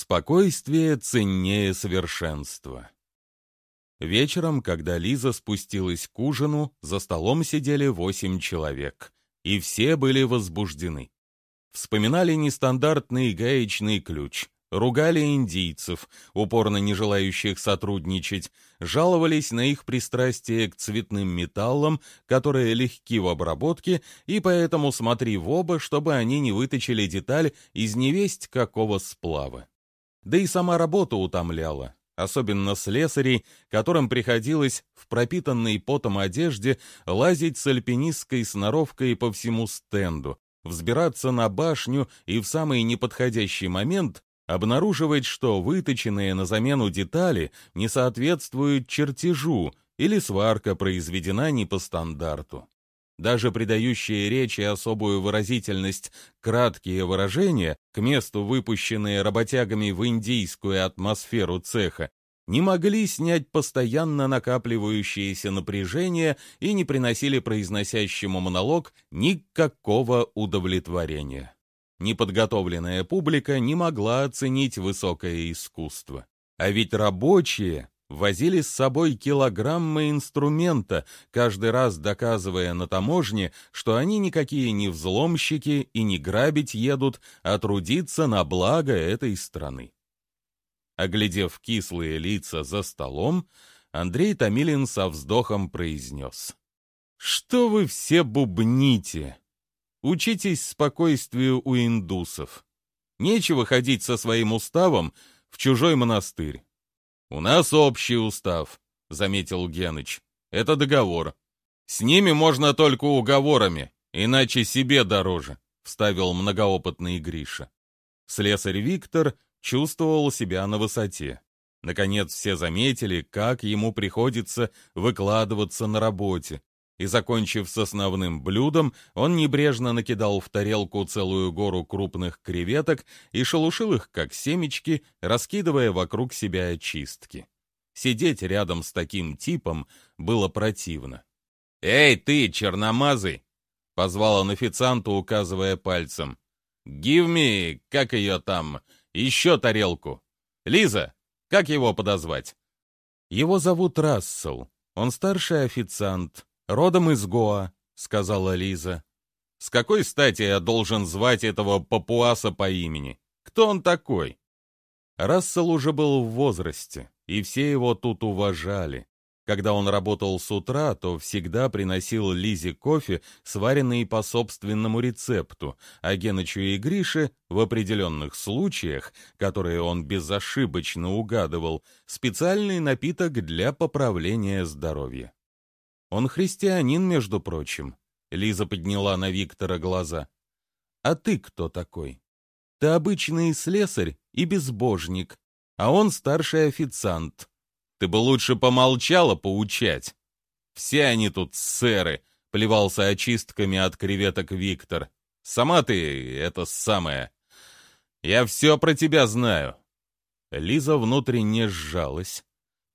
Спокойствие ценнее совершенства. Вечером, когда Лиза спустилась к ужину, за столом сидели восемь человек, и все были возбуждены. Вспоминали нестандартный гаечный ключ, ругали индийцев, упорно не желающих сотрудничать, жаловались на их пристрастие к цветным металлам, которые легки в обработке, и поэтому смотри в оба, чтобы они не выточили деталь из невесть какого сплава. Да и сама работа утомляла, особенно слесарей, которым приходилось в пропитанной потом одежде лазить с альпинистской сноровкой по всему стенду, взбираться на башню и в самый неподходящий момент обнаруживать, что выточенные на замену детали не соответствуют чертежу или сварка произведена не по стандарту. Даже придающие речи особую выразительность краткие выражения, к месту выпущенные работягами в индийскую атмосферу цеха, не могли снять постоянно накапливающееся напряжение и не приносили произносящему монолог никакого удовлетворения. Неподготовленная публика не могла оценить высокое искусство. А ведь рабочие возили с собой килограммы инструмента, каждый раз доказывая на таможне, что они никакие не взломщики и не грабить едут, а трудиться на благо этой страны. Оглядев кислые лица за столом, Андрей Томилин со вздохом произнес. «Что вы все бубните? Учитесь спокойствию у индусов. Нечего ходить со своим уставом в чужой монастырь. «У нас общий устав», — заметил Геныч. «Это договор. С ними можно только уговорами, иначе себе дороже», — вставил многоопытный Гриша. Слесарь Виктор чувствовал себя на высоте. Наконец все заметили, как ему приходится выкладываться на работе, и, закончив с основным блюдом, он небрежно накидал в тарелку целую гору крупных креветок и шелушил их, как семечки, раскидывая вокруг себя очистки. Сидеть рядом с таким типом было противно. «Эй, ты, черномазый!» — позвал он официанту, указывая пальцем. «Give me, как ее там, еще тарелку. Лиза, как его подозвать?» «Его зовут Рассел. Он старший официант, «Родом из Гоа», — сказала Лиза. «С какой стати я должен звать этого папуаса по имени? Кто он такой?» Рассел уже был в возрасте, и все его тут уважали. Когда он работал с утра, то всегда приносил Лизе кофе, сваренный по собственному рецепту, а Генычу и Грише в определенных случаях, которые он безошибочно угадывал, специальный напиток для поправления здоровья. Он христианин, между прочим. Лиза подняла на Виктора глаза. А ты кто такой? Ты обычный слесарь и безбожник, а он старший официант. Ты бы лучше помолчала поучать. Все они тут сэры, плевался очистками от креветок Виктор. Сама ты это самое. Я все про тебя знаю. Лиза внутренне сжалась.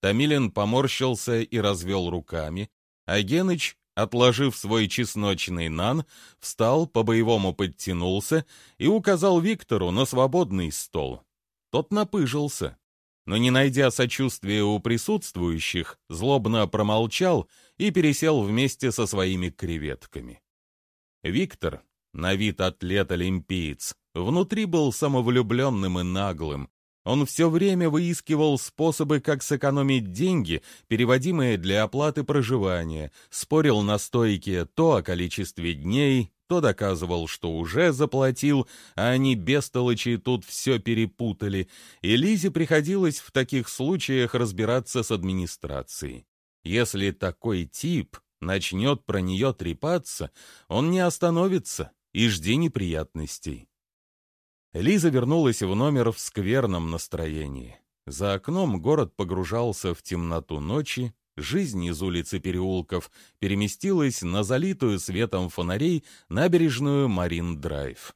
Томилин поморщился и развел руками, а Геныч, отложив свой чесночный нан, встал, по-боевому подтянулся и указал Виктору на свободный стол. Тот напыжился, но, не найдя сочувствия у присутствующих, злобно промолчал и пересел вместе со своими креветками. Виктор, на вид атлет-олимпиец, внутри был самовлюбленным и наглым, он все время выискивал способы, как сэкономить деньги, переводимые для оплаты проживания, спорил на стойке то о количестве дней, то доказывал, что уже заплатил, а они бестолочи тут все перепутали, и Лизе приходилось в таких случаях разбираться с администрацией. Если такой тип начнет про нее трепаться, он не остановится и жди неприятностей. Лиза вернулась в номер в скверном настроении. За окном город погружался в темноту ночи, жизнь из улиц и переулков переместилась на залитую светом фонарей набережную Марин-Драйв.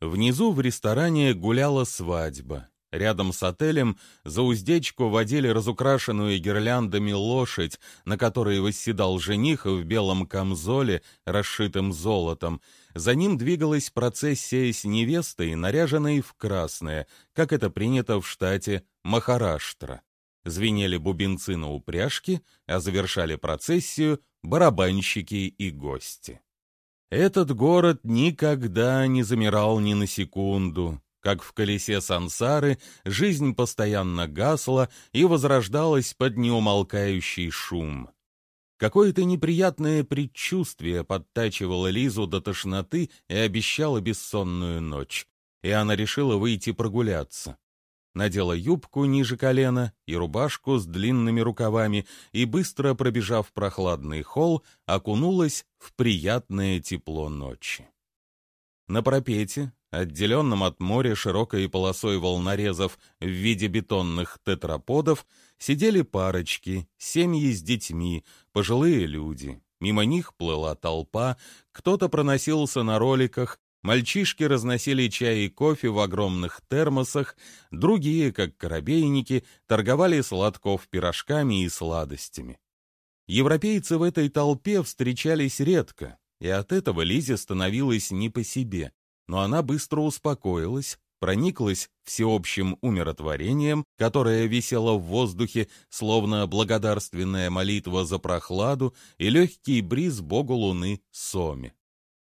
Внизу в ресторане гуляла свадьба. Рядом с отелем за уздечку водили разукрашенную гирляндами лошадь, на которой восседал жених в белом камзоле, расшитым золотом. За ним двигалась процессия с невестой, наряженной в красное, как это принято в штате Махараштра. Звенели бубенцы на упряжке, а завершали процессию барабанщики и гости. Этот город никогда не замирал ни на секунду. Как в колесе сансары, жизнь постоянно гасла и возрождалась под неумолкающий шум. Какое-то неприятное предчувствие подтачивало Лизу до тошноты и обещало бессонную ночь, и она решила выйти прогуляться надела юбку ниже колена и рубашку с длинными рукавами и, быстро пробежав прохладный холл, окунулась в приятное тепло ночи. На пропете, отделенном от моря широкой полосой волнорезов в виде бетонных тетраподов, сидели парочки, семьи с детьми, пожилые люди. Мимо них плыла толпа, кто-то проносился на роликах, Мальчишки разносили чай и кофе в огромных термосах, другие, как корабейники, торговали сладков пирожками и сладостями. Европейцы в этой толпе встречались редко, и от этого Лизе становилось не по себе, но она быстро успокоилась, прониклась всеобщим умиротворением, которое висело в воздухе, словно благодарственная молитва за прохладу и легкий бриз богу луны Соми.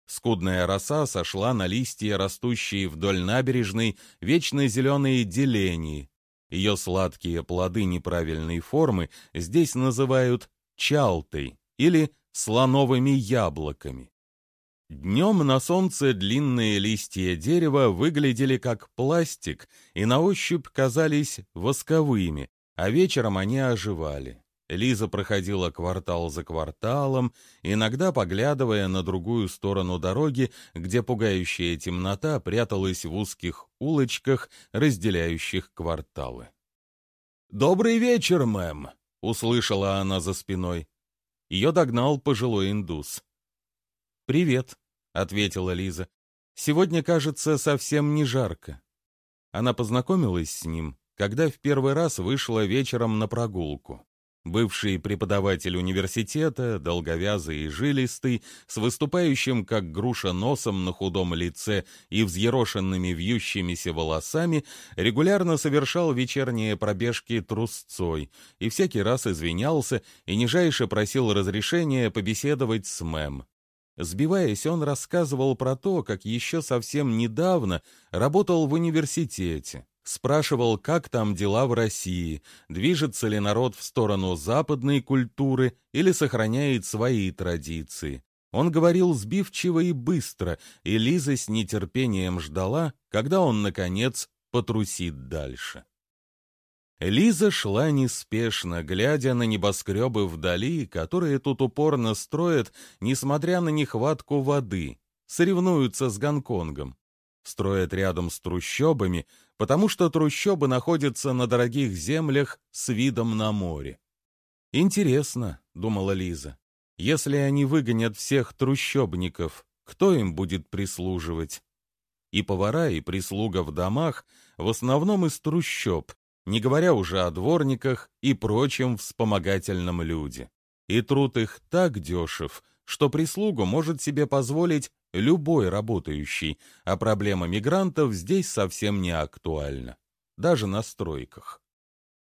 Скудная роса сошла на листья, растущие вдоль набережной, вечно зеленые делении. Ее сладкие плоды неправильной формы здесь называют чалтой или слоновыми яблоками. Днем на солнце длинные листья дерева выглядели как пластик и на ощупь казались восковыми, а вечером они оживали. Лиза проходила квартал за кварталом, иногда поглядывая на другую сторону дороги, где пугающая темнота пряталась в узких улочках, разделяющих кварталы. «Добрый вечер, мэм!» — услышала она за спиной. Ее догнал пожилой индус. «Привет», — ответила Лиза. «Сегодня, кажется, совсем не жарко». Она познакомилась с ним, когда в первый раз вышла вечером на прогулку. Бывший преподаватель университета, долговязый и жилистый, с выступающим как груша носом на худом лице и взъерошенными вьющимися волосами, регулярно совершал вечерние пробежки трусцой и всякий раз извинялся и нижайше просил разрешения побеседовать с мэм. Сбиваясь, он рассказывал про то, как еще совсем недавно работал в университете, спрашивал, как там дела в России, движется ли народ в сторону западной культуры или сохраняет свои традиции. Он говорил сбивчиво и быстро, и Лиза с нетерпением ждала, когда он, наконец, потрусит дальше. Лиза шла неспешно, глядя на небоскребы вдали, которые тут упорно строят, несмотря на нехватку воды, соревнуются с Гонконгом. Строят рядом с трущобами, потому что трущобы находятся на дорогих землях с видом на море. «Интересно», — думала Лиза, — «если они выгонят всех трущобников, кто им будет прислуживать?» И повара, и прислуга в домах в основном из трущоб, не говоря уже о дворниках и прочем вспомогательном люде. И труд их так дешев, что прислугу может себе позволить любой работающий, а проблема мигрантов здесь совсем не актуальна, даже на стройках.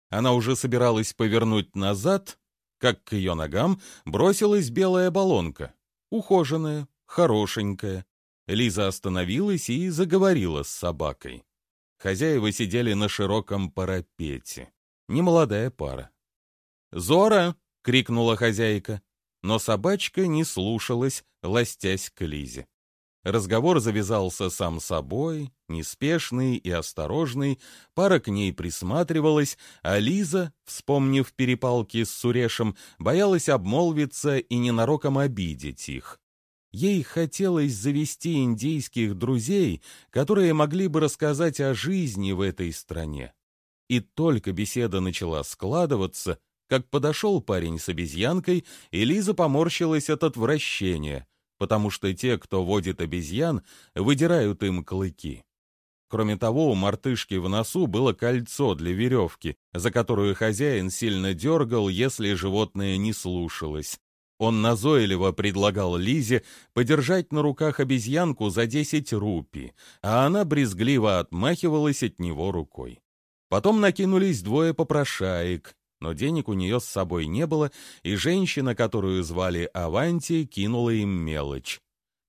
Она уже собиралась повернуть назад, как к ее ногам бросилась белая баллонка, ухоженная, хорошенькая. Лиза остановилась и заговорила с собакой. Хозяева сидели на широком парапете. Немолодая пара. «Зора!» — крикнула хозяйка. Но собачка не слушалась, ластясь к Лизе. Разговор завязался сам собой, неспешный и осторожный, пара к ней присматривалась, а Лиза, вспомнив перепалки с Сурешем, боялась обмолвиться и ненароком обидеть их. Ей хотелось завести индейских друзей, которые могли бы рассказать о жизни в этой стране. И только беседа начала складываться, как подошел парень с обезьянкой, и Лиза поморщилась от отвращения — потому что те, кто водит обезьян, выдирают им клыки. Кроме того, у мартышки в носу было кольцо для веревки, за которую хозяин сильно дергал, если животное не слушалось. Он назойливо предлагал Лизе подержать на руках обезьянку за 10 рупий, а она брезгливо отмахивалась от него рукой. Потом накинулись двое попрошаек, но денег у нее с собой не было, и женщина, которую звали Аванти, кинула им мелочь.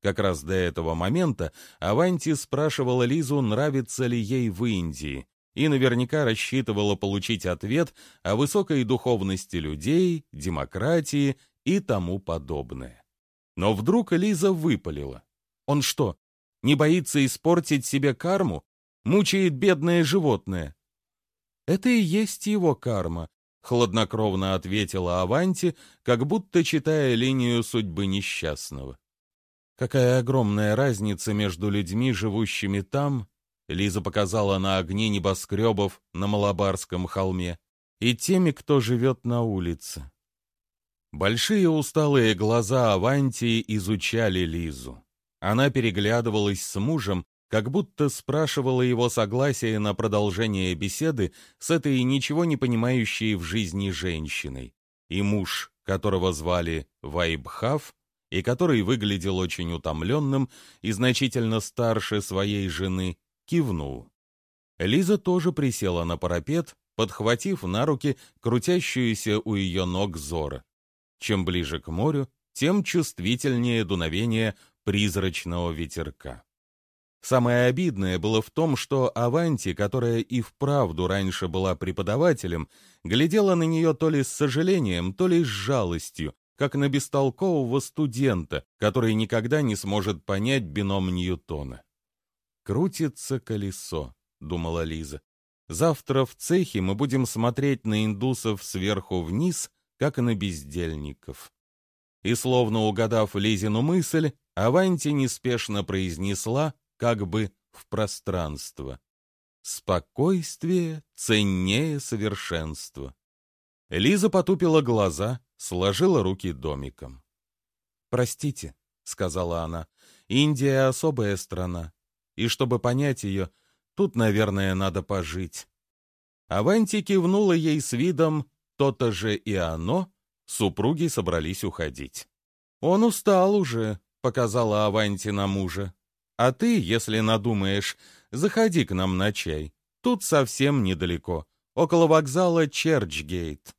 Как раз до этого момента Аванти спрашивала Лизу, нравится ли ей в Индии, и наверняка рассчитывала получить ответ о высокой духовности людей, демократии и тому подобное. Но вдруг Лиза выпалила. Он что, не боится испортить себе карму? Мучает бедное животное. Это и есть его карма, хладнокровно ответила Аванти, как будто читая линию судьбы несчастного. Какая огромная разница между людьми, живущими там, Лиза показала на огне небоскребов на Малабарском холме, и теми, кто живет на улице. Большие усталые глаза Авантии изучали Лизу. Она переглядывалась с мужем, как будто спрашивала его согласие на продолжение беседы с этой ничего не понимающей в жизни женщиной. И муж, которого звали Вайбхав, и который выглядел очень утомленным и значительно старше своей жены, кивнул. Лиза тоже присела на парапет, подхватив на руки крутящуюся у ее ног Зора. Чем ближе к морю, тем чувствительнее дуновение призрачного ветерка. Самое обидное было в том, что Аванти, которая и вправду раньше была преподавателем, глядела на нее то ли с сожалением, то ли с жалостью, как на бестолкового студента, который никогда не сможет понять бином Ньютона. «Крутится колесо», — думала Лиза. «Завтра в цехе мы будем смотреть на индусов сверху вниз, как на бездельников». И, словно угадав Лизину мысль, Аванти неспешно произнесла, как бы в пространство. «Спокойствие ценнее совершенства». Лиза потупила глаза, сложила руки домиком. «Простите», — сказала она, — «Индия — особая страна, и чтобы понять ее, тут, наверное, надо пожить». Аванти кивнула ей с видом «то-то же и оно», супруги собрались уходить. «Он устал уже», — показала Аванти на мужа. «А ты, если надумаешь, заходи к нам на чай. Тут совсем недалеко, около вокзала Черчгейт».